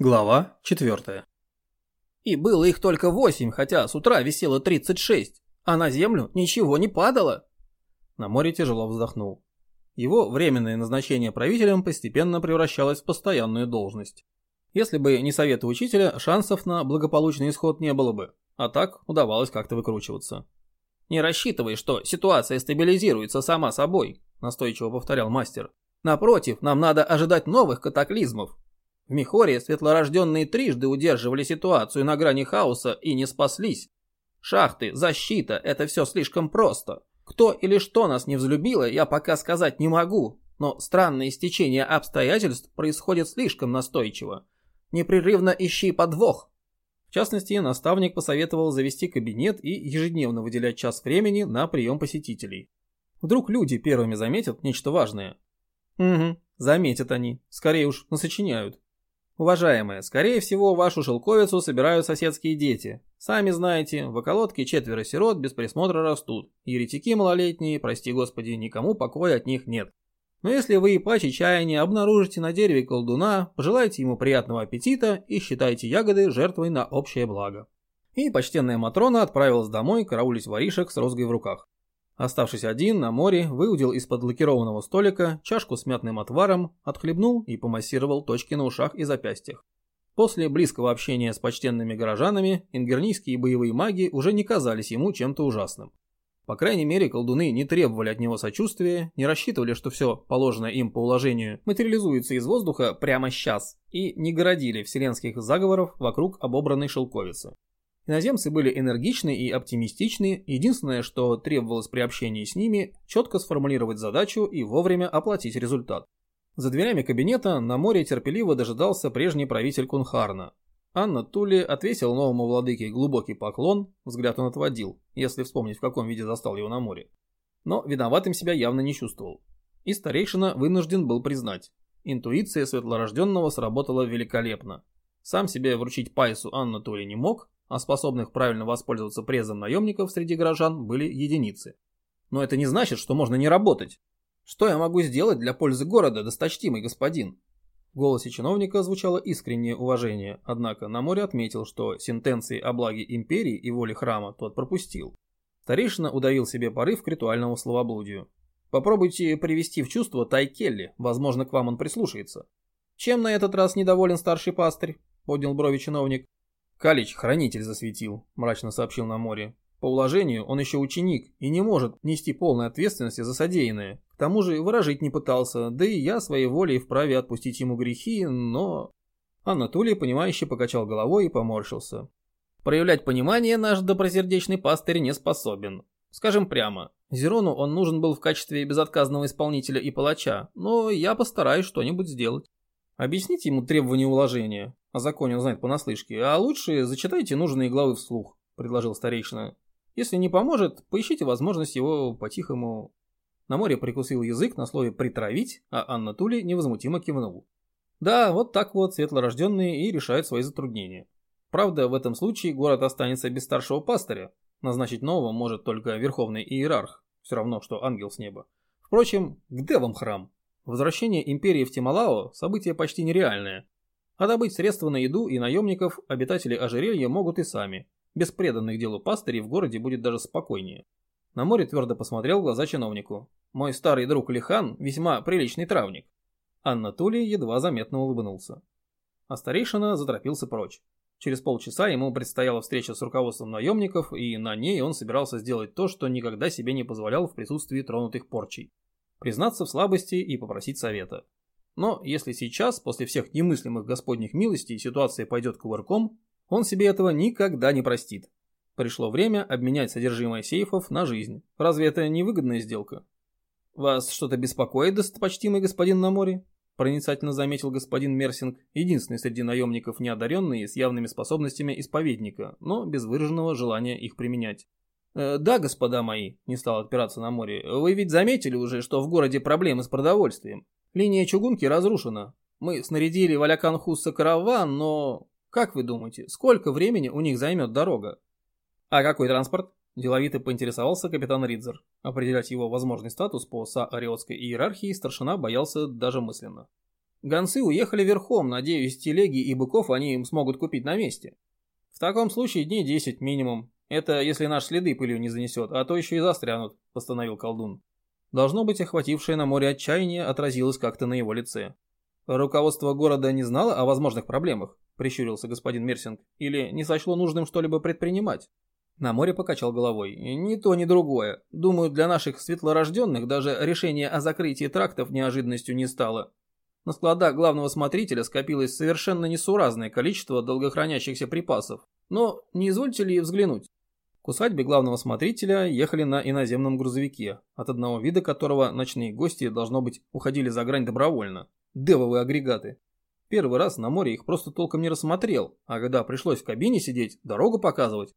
Глава 4. И было их только восемь, хотя с утра висело 36, а на землю ничего не падало. На море тяжело вздохнул. Его временное назначение правителем постепенно превращалось в постоянную должность. Если бы не советы учителя, шансов на благополучный исход не было бы, а так удавалось как-то выкручиваться. «Не рассчитывай, что ситуация стабилизируется сама собой», настойчиво повторял мастер. «Напротив, нам надо ожидать новых катаклизмов, в светлорожденные трижды удерживали ситуацию на грани хаоса и не спаслись. Шахты, защита – это все слишком просто. Кто или что нас не взлюбило, я пока сказать не могу, но странное стечение обстоятельств происходит слишком настойчиво. Непрерывно ищи подвох. В частности, наставник посоветовал завести кабинет и ежедневно выделять час времени на прием посетителей. Вдруг люди первыми заметят нечто важное. Угу, заметят они, скорее уж насочиняют. Уважаемые, скорее всего, вашу шелковицу собирают соседские дети. Сами знаете, в околотке четверо сирот без присмотра растут. Еретики малолетние, прости господи, никому покоя от них нет. Но если вы по чаяния обнаружите на дереве колдуна, пожелайте ему приятного аппетита и считайте ягоды жертвой на общее благо. И почтенная Матрона отправилась домой караулить воришек с розгой в руках. Оставшись один на море, выудил из-под лакированного столика чашку с мятным отваром, отхлебнул и помассировал точки на ушах и запястьях. После близкого общения с почтенными горожанами, ингернийские боевые маги уже не казались ему чем-то ужасным. По крайней мере, колдуны не требовали от него сочувствия, не рассчитывали, что все, положенное им по уложению, материализуется из воздуха прямо сейчас, и не городили вселенских заговоров вокруг обобранной шелковицы. Иноземцы были энергичны и оптимистичны, единственное, что требовалось при общении с ними, четко сформулировать задачу и вовремя оплатить результат. За дверями кабинета на море терпеливо дожидался прежний правитель Кунхарна. Анна Тули отвесил новому владыке глубокий поклон, взгляд он отводил, если вспомнить в каком виде застал его на море. Но виноватым себя явно не чувствовал. И старейшина вынужден был признать, интуиция светлорожденного сработала великолепно. Сам себе вручить Пайсу Анна Тули не мог, а способных правильно воспользоваться презом наемников среди горожан были единицы. Но это не значит, что можно не работать. Что я могу сделать для пользы города, досточтимый господин? В голосе чиновника звучало искреннее уважение, однако на море отметил, что сентенции о благе империи и воле храма тот пропустил. Старейшина удавил себе порыв к ритуальному словоблудию. Попробуйте привести в чувство Тайкелли, возможно, к вам он прислушается. Чем на этот раз недоволен старший пастырь? Поднял брови чиновник. Калич хранитель засветил, мрачно сообщил на море. По уложению он еще ученик и не может нести полной ответственности за содеянное. К тому же выражить не пытался, да и я своей волей вправе отпустить ему грехи, но... Анатолий, понимающе покачал головой и поморщился. Проявлять понимание наш добросердечный пастырь не способен. Скажем прямо, Зерону он нужен был в качестве безотказного исполнителя и палача, но я постараюсь что-нибудь сделать. Объясните ему требования уложения, о законе он знает понаслышке, а лучше зачитайте нужные главы вслух, предложил старейшина. Если не поможет, поищите возможность его по-тихому... На море прикусил язык на слове «притравить», а Анна Тули невозмутимо кивнул. Да, вот так вот светлорожденные и решают свои затруднения. Правда, в этом случае город останется без старшего пастыря. Назначить нового может только верховный иерарх, все равно, что ангел с неба. Впрочем, где вам храм? Возвращение империи в Тималао – событие почти нереальное. А добыть средства на еду и наемников обитатели ожерелья могут и сами. Без преданных делу пастырей в городе будет даже спокойнее. На море твердо посмотрел глаза чиновнику. Мой старый друг Лихан весьма приличный травник. Анна Тули едва заметно улыбнулся. А старейшина заторопился прочь. Через полчаса ему предстояла встреча с руководством наемников, и на ней он собирался сделать то, что никогда себе не позволял в присутствии тронутых порчей признаться в слабости и попросить совета. Но если сейчас, после всех немыслимых господних милостей, ситуация пойдет кувырком, он себе этого никогда не простит. Пришло время обменять содержимое сейфов на жизнь. Разве это не выгодная сделка? «Вас что-то беспокоит, достопочтимый господин на море?» проницательно заметил господин Мерсинг, единственный среди наемников неодаренный с явными способностями исповедника, но без выраженного желания их применять. Э, «Да, господа мои», — не стал отпираться на море, — «вы ведь заметили уже, что в городе проблемы с продовольствием. Линия чугунки разрушена. Мы снарядили в караван, но... Как вы думаете, сколько времени у них займет дорога?» «А какой транспорт?» – деловито поинтересовался капитан Ридзер. Определять его возможный статус по саариотской иерархии старшина боялся даже мысленно. Гонцы уехали верхом, надеюсь, телеги и быков они им смогут купить на месте. В таком случае дней 10 минимум. Это если наш следы пылью не занесет, а то еще и застрянут, постановил колдун. Должно быть, охватившее на море отчаяние отразилось как-то на его лице. Руководство города не знало о возможных проблемах, прищурился господин Мерсинг, или не сочло нужным что-либо предпринимать. На море покачал головой. Ни то, ни другое. Думаю, для наших светлорожденных даже решение о закрытии трактов неожиданностью не стало. На складах главного смотрителя скопилось совершенно несуразное количество долгохранящихся припасов. Но не извольте ли взглянуть? К усадьбе главного смотрителя ехали на иноземном грузовике, от одного вида которого ночные гости, должно быть, уходили за грань добровольно. Девовые агрегаты. Первый раз на море их просто толком не рассмотрел, а когда пришлось в кабине сидеть, дорогу показывать.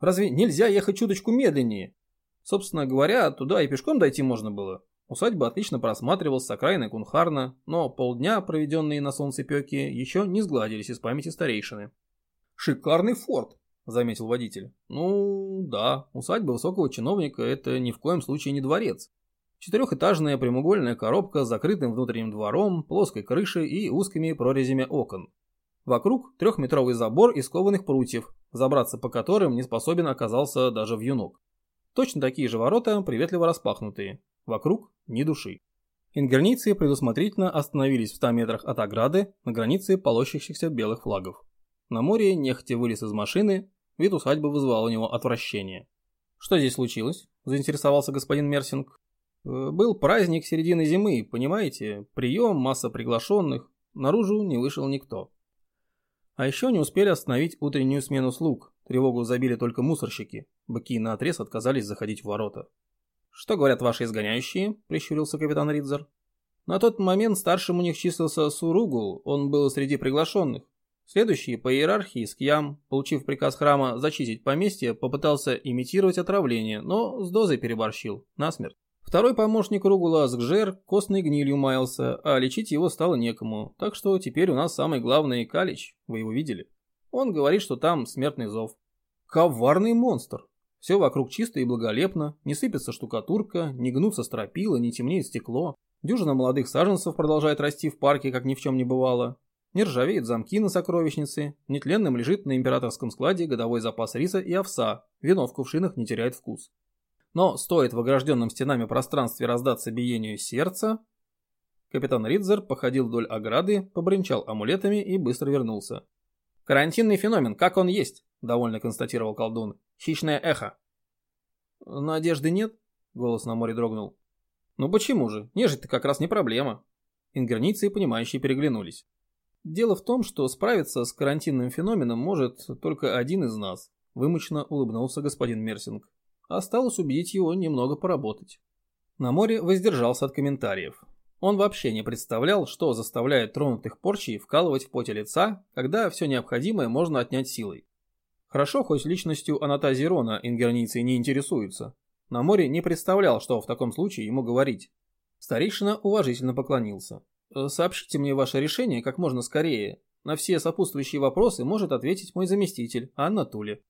Разве нельзя ехать чуточку медленнее? Собственно говоря, туда и пешком дойти можно было. Усадьба отлично просматривалась с окраины Кунхарна, но полдня, проведенные на солнцепеке, еще не сгладились из памяти старейшины. «Шикарный форт», — заметил водитель. «Ну, да, усадьба высокого чиновника — это ни в коем случае не дворец. Четырехэтажная прямоугольная коробка с закрытым внутренним двором, плоской крышей и узкими прорезями окон. Вокруг трехметровый забор из кованых прутьев, забраться по которым не способен оказался даже вьюнок. Точно такие же ворота, приветливо распахнутые. Вокруг ни души. Ингерницы предусмотрительно остановились в 100 метрах от ограды на границе полощащихся белых флагов. На море нехотя вылез из машины, вид усадьбы вызывал у него отвращение. «Что здесь случилось?» – заинтересовался господин Мерсинг. «Э, «Был праздник середины зимы, понимаете? Прием, масса приглашенных. Наружу не вышел никто. А еще не успели остановить утреннюю смену слуг. Тревогу забили только мусорщики. Быки наотрез отказались заходить в ворота. «Что говорят ваши изгоняющие?» – прищурился капитан Ридзер. На тот момент старшим у них числился Суругул, он был среди приглашенных. Следующий по иерархии Скьям, получив приказ храма зачистить поместье, попытался имитировать отравление, но с дозой переборщил, насмерть. Второй помощник Ругула Сгжер костной гнилью маялся, а лечить его стало некому, так что теперь у нас самый главный Калич, вы его видели. Он говорит, что там смертный зов. Коварный монстр. Все вокруг чисто и благолепно, не сыпется штукатурка, не гнутся стропила, не темнеет стекло. Дюжина молодых саженцев продолжает расти в парке, как ни в чем не бывало. Не ржавеют замки на сокровищнице, нетленным лежит на императорском складе годовой запас риса и овса, вино в кувшинах не теряет вкус. Но стоит в огражденном стенами пространстве раздаться биению сердца... Капитан Ридзер походил вдоль ограды, побренчал амулетами и быстро вернулся. «Карантинный феномен, как он есть», — довольно констатировал колдун. «Хищное эхо». «Надежды нет?» — голос на море дрогнул. «Ну почему же? Нежить-то как раз не проблема». Ингерницы, понимающие, переглянулись. «Дело в том, что справиться с карантинным феноменом может только один из нас», — вымученно улыбнулся господин Мерсинг. Осталось убедить его немного поработать. На море воздержался от комментариев. Он вообще не представлял, что заставляет тронутых порчей вкалывать в поте лица, когда все необходимое можно отнять силой. Хорошо, хоть личностью Анатазии Рона ингернийцы не интересуются. На море не представлял, что в таком случае ему говорить. Старейшина уважительно поклонился. «Э, «Сообщите мне ваше решение как можно скорее. На все сопутствующие вопросы может ответить мой заместитель, Анна Тули».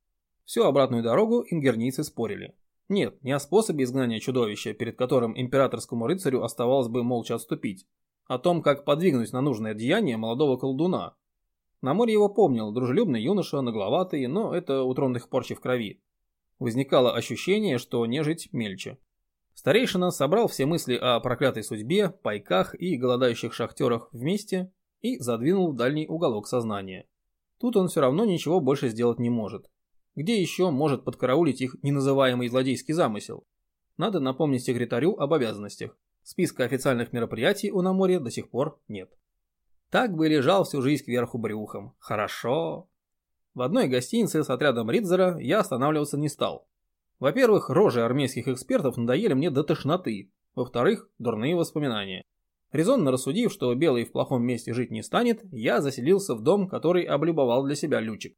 Всю обратную дорогу ингернийцы спорили. Нет, не о способе изгнания чудовища, перед которым императорскому рыцарю оставалось бы молча отступить. О том, как подвигнуть на нужное деяние молодого колдуна. На море его помнил, дружелюбный юноша, нагловатый, но это у тронных порчи в крови. Возникало ощущение, что нежить мельче. Старейшина собрал все мысли о проклятой судьбе, пайках и голодающих шахтерах вместе и задвинул в дальний уголок сознания. Тут он все равно ничего больше сделать не может. Где еще может подкараулить их неназываемый злодейский замысел? Надо напомнить секретарю об обязанностях. Списка официальных мероприятий у на море до сих пор нет. Так бы лежал всю жизнь кверху брюхом. Хорошо. В одной гостинице с отрядом Ридзера я останавливаться не стал. Во-первых, рожи армейских экспертов надоели мне до тошноты. Во-вторых, дурные воспоминания. Резонно рассудив, что белый в плохом месте жить не станет, я заселился в дом, который облюбовал для себя Лючик.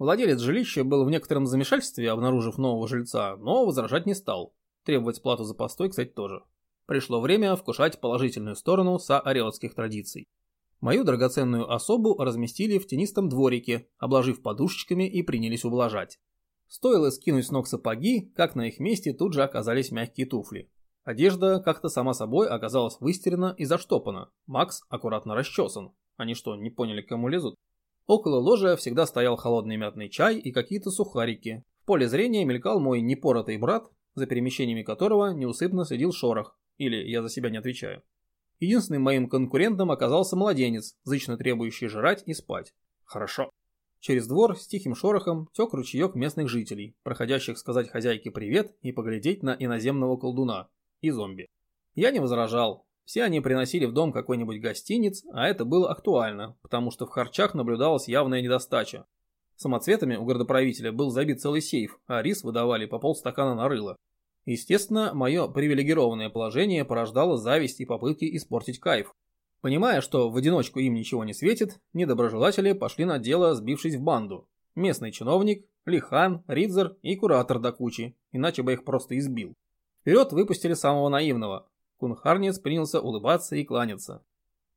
Владелец жилища был в некотором замешательстве, обнаружив нового жильца, но возражать не стал. Требовать плату за постой, кстати, тоже. Пришло время вкушать положительную сторону саариотских традиций. Мою драгоценную особу разместили в тенистом дворике, обложив подушечками и принялись ублажать. Стоило скинуть с ног сапоги, как на их месте тут же оказались мягкие туфли. Одежда как-то сама собой оказалась выстирана и заштопана. Макс аккуратно расчесан. Они что, не поняли, к кому лезут? Около ложа всегда стоял холодный мятный чай и какие-то сухарики. В поле зрения мелькал мой непоротый брат, за перемещениями которого неусыпно следил шорох. Или я за себя не отвечаю. Единственным моим конкурентом оказался младенец, зычно требующий жрать и спать. Хорошо. Через двор с тихим шорохом тек ручеек местных жителей, проходящих сказать хозяйке привет и поглядеть на иноземного колдуна и зомби. Я не возражал. Все они приносили в дом какой-нибудь гостиниц, а это было актуально, потому что в харчах наблюдалась явная недостача. Самоцветами у городоправителя был забит целый сейф, а рис выдавали по полстакана на рыло. Естественно, мое привилегированное положение порождало зависть и попытки испортить кайф. Понимая, что в одиночку им ничего не светит, недоброжелатели пошли на дело, сбившись в банду. Местный чиновник, Лихан, Ридзер и куратор до кучи, иначе бы их просто избил. Вперед выпустили самого наивного. Кунхарнец принялся улыбаться и кланяться.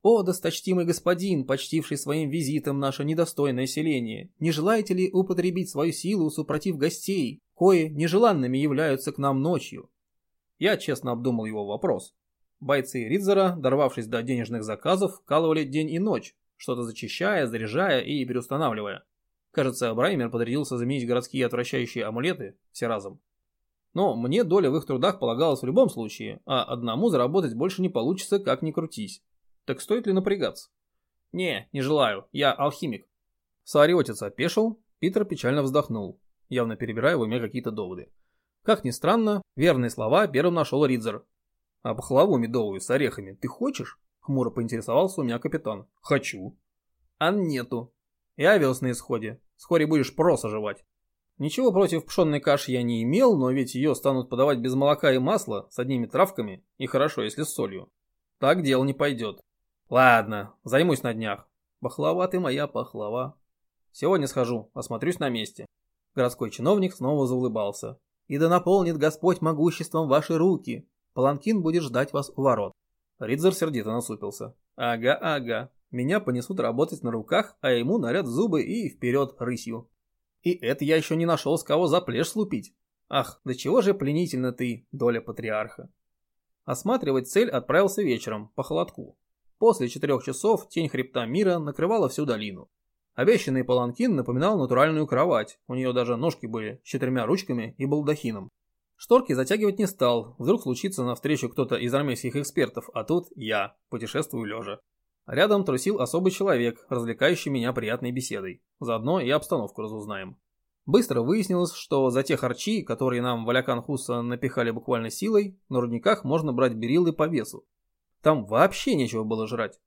«О, досточтимый господин, почтивший своим визитом наше недостойное селение, не желаете ли употребить свою силу, супротив гостей, кое нежеланными являются к нам ночью?» Я честно обдумал его вопрос. Бойцы Ридзера, дорвавшись до денежных заказов, вкалывали день и ночь, что-то зачищая, заряжая и переустанавливая. Кажется, Браймер подрядился заменить городские отвращающие амулеты все разом. Но мне доля в их трудах полагалась в любом случае, а одному заработать больше не получится, как ни крутись. Так стоит ли напрягаться? Не, не желаю, я алхимик. Саариотец опешил, Питер печально вздохнул, явно перебирая в уме какие-то доводы. Как ни странно, верные слова первым нашел Ридзер. А пахлаву медовую с орехами ты хочешь? Хмуро поинтересовался у меня капитан. Хочу. А нету. Я вез на исходе. Вскоре будешь просто жевать. Ничего против пшенной каши я не имел, но ведь ее станут подавать без молока и масла, с одними травками, и хорошо, если с солью. Так дело не пойдет. Ладно, займусь на днях. Пахлава ты моя пахлава. Сегодня схожу, осмотрюсь на месте. Городской чиновник снова заулыбался. И да наполнит Господь могуществом ваши руки. Паланкин будет ждать вас у ворот. Ридзер сердито насупился. Ага, ага. Меня понесут работать на руках, а ему наряд зубы и вперед рысью. И это я еще не нашел, с кого за плешь слупить. Ах, да чего же пленительно ты, доля патриарха. Осматривать цель отправился вечером, по холодку. После четырех часов тень хребта мира накрывала всю долину. Обещанный паланкин напоминал натуральную кровать, у нее даже ножки были с четырьмя ручками и балдахином. Шторки затягивать не стал, вдруг случится навстречу кто-то из армейских экспертов, а тут я, путешествую лежа. Рядом трусил особый человек, развлекающий меня приятной беседой. Заодно и обстановку разузнаем. Быстро выяснилось, что за те харчи, которые нам Валякан Хуса напихали буквально силой, на рудниках можно брать берилы по весу. Там вообще нечего было жрать.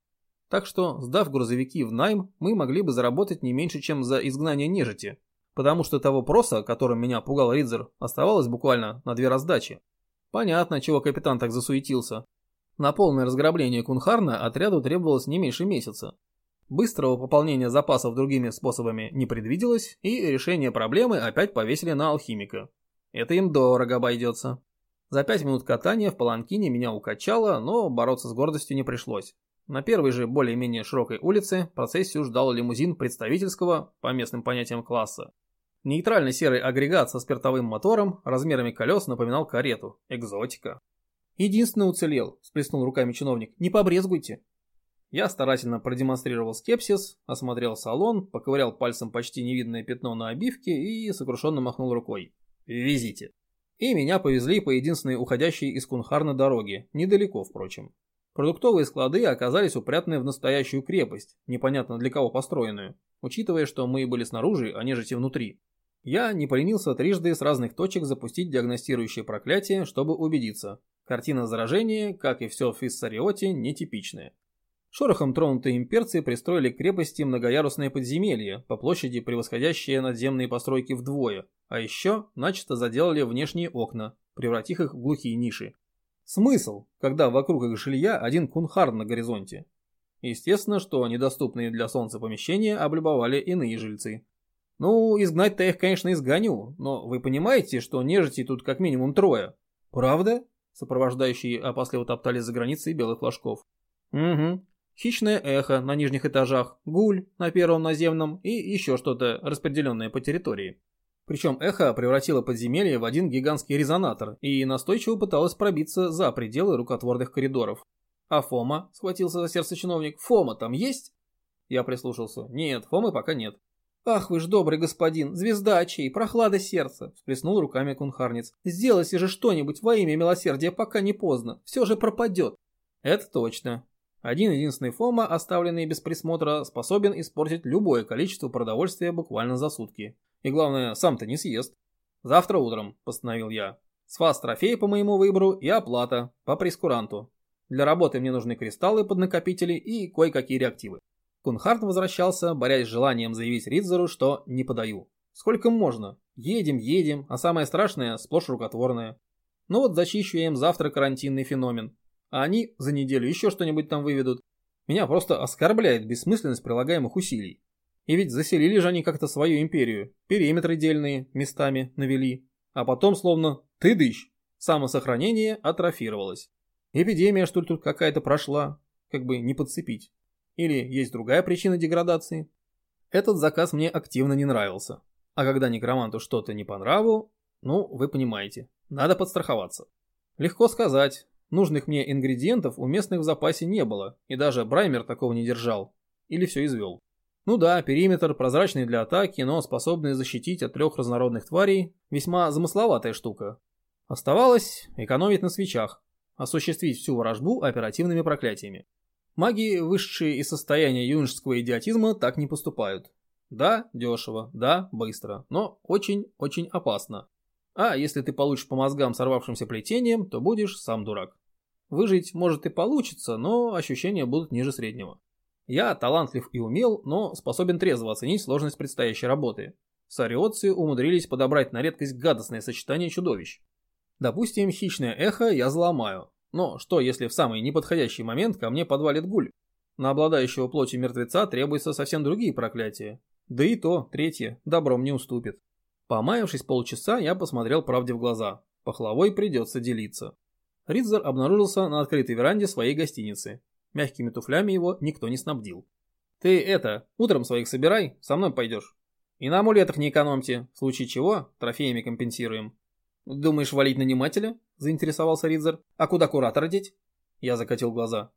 Так что, сдав грузовики в найм, мы могли бы заработать не меньше, чем за изгнание нежити. Потому что того проса, которым меня пугал Ридзер, оставалось буквально на две раздачи. Понятно, чего капитан так засуетился. На полное разграбление Кунхарна отряду требовалось не меньше месяца. Быстрого пополнения запасов другими способами не предвиделось, и решение проблемы опять повесили на алхимика. Это им дорого обойдется. За пять минут катания в Паланкине меня укачало, но бороться с гордостью не пришлось. На первой же более-менее широкой улице процессию ждал лимузин представительского, по местным понятиям класса. Нейтральный серый агрегат со спиртовым мотором размерами колес напоминал карету. Экзотика. Единственный уцелел, сплеснул руками чиновник. Не побрезгуйте. Я старательно продемонстрировал скепсис, осмотрел салон, поковырял пальцем почти невидное пятно на обивке и сокрушенно махнул рукой. Везите. И меня повезли по единственной уходящей из Кунхарна дороге, недалеко, впрочем. Продуктовые склады оказались упрятаны в настоящую крепость, непонятно для кого построенную, учитывая, что мы были снаружи, а нежити внутри. Я не поленился трижды с разных точек запустить диагностирующее проклятие, чтобы убедиться, Картина заражения, как и все в Фиссариоте, нетипичная. Шорохом тронутые имперцы пристроили к крепости многоярусное подземелье, по площади превосходящее надземные постройки вдвое, а еще начисто заделали внешние окна, превратив их в глухие ниши. Смысл, когда вокруг их жилья один кунхар на горизонте? Естественно, что недоступные для солнца помещения облюбовали иные жильцы. Ну, изгнать-то их, конечно, изгоню, но вы понимаете, что нежити тут как минимум трое. Правда? Сопровождающие опасливо топтались за границей белых флажков. Угу. Хищное эхо на нижних этажах, гуль на первом наземном и еще что-то распределенное по территории. Причем эхо превратило подземелье в один гигантский резонатор и настойчиво пыталось пробиться за пределы рукотворных коридоров. «А Фома?» – схватился за сердце чиновник. «Фома там есть?» Я прислушался. «Нет, Фомы пока нет». «Ах вы ж добрый господин, звезда очей, прохлада сердца!» – всплеснул руками кунхарниц. «Сделайте же что-нибудь во имя милосердия, пока не поздно. Все же пропадет». «Это точно. Один единственный Фома, оставленный без присмотра, способен испортить любое количество продовольствия буквально за сутки. И главное, сам-то не съест. Завтра утром, постановил я. С вас трофей по моему выбору и оплата по прескуранту. Для работы мне нужны кристаллы под накопители и кое-какие реактивы. Кунхарт возвращался, борясь с желанием заявить Ридзеру, что не подаю. Сколько можно? Едем, едем, а самое страшное сплошь рукотворное. Ну вот зачищу я им завтра карантинный феномен. А они за неделю еще что-нибудь там выведут. Меня просто оскорбляет бессмысленность прилагаемых усилий. И ведь заселили же они как-то свою империю, периметры дельные местами навели. А потом словно ты дыщ, самосохранение атрофировалось. Эпидемия что ли тут какая-то прошла, как бы не подцепить. Или есть другая причина деградации? Этот заказ мне активно не нравился. А когда некроманту что-то не по нраву, ну, вы понимаете, надо подстраховаться. Легко сказать, нужных мне ингредиентов у местных в запасе не было, и даже Браймер такого не держал. Или все извел. Ну да, периметр прозрачный для атаки, но способный защитить от трех разнородных тварей – весьма замысловатая штука. Оставалось экономить на свечах, осуществить всю ворожбу оперативными проклятиями. Маги, высшие из состояния юношеского идиотизма, так не поступают. Да, дешево, да, быстро, но очень-очень опасно. А если ты получишь по мозгам сорвавшимся плетением, то будешь сам дурак. Выжить может и получится, но ощущения будут ниже среднего. Я талантлив и умел, но способен трезво оценить сложность предстоящей работы. Сариотцы умудрились подобрать на редкость гадостное сочетание чудовищ. Допустим, хищное эхо я взломаю. Но что, если в самый неподходящий момент ко мне подвалит гуль? На обладающего плотью мертвеца требуются совсем другие проклятия. Да и то, третье, добром не уступит. Помаявшись полчаса, я посмотрел правде в глаза. Пахлавой придется делиться. Ридзер обнаружился на открытой веранде своей гостиницы. Мягкими туфлями его никто не снабдил. «Ты это, утром своих собирай, со мной пойдешь. И на амулетах не экономьте, в случае чего трофеями компенсируем». «Думаешь валить нанимателя?» – заинтересовался Ридзер. «А куда куратора деть?» Я закатил глаза.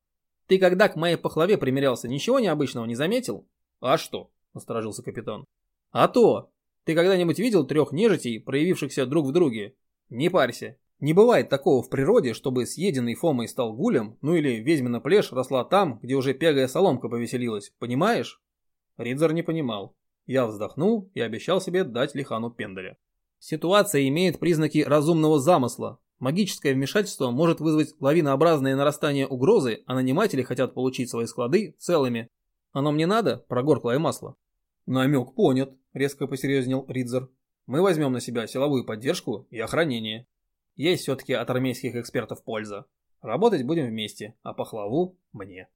«Ты когда к моей пахлаве примерялся, ничего необычного не заметил?» «А что?» – насторожился капитан. «А то! Ты когда-нибудь видел трех нежитей, проявившихся друг в друге? Не парься, не бывает такого в природе, чтобы съеденный Фомой стал гулем, ну или ведьмина плешь росла там, где уже пегая соломка повеселилась, понимаешь? Ридзер не понимал. Я вздохнул и обещал себе дать Лихану пендаля. Ситуация имеет признаки разумного замысла. Магическое вмешательство может вызвать лавинообразное нарастание угрозы, а наниматели хотят получить свои склады целыми. Оно мне надо? Прогорклое масло. Намек понят, резко посерьезнел Ридзер. Мы возьмем на себя силовую поддержку и охранение. Есть все-таки от армейских экспертов польза. Работать будем вместе, а пахлаву мне.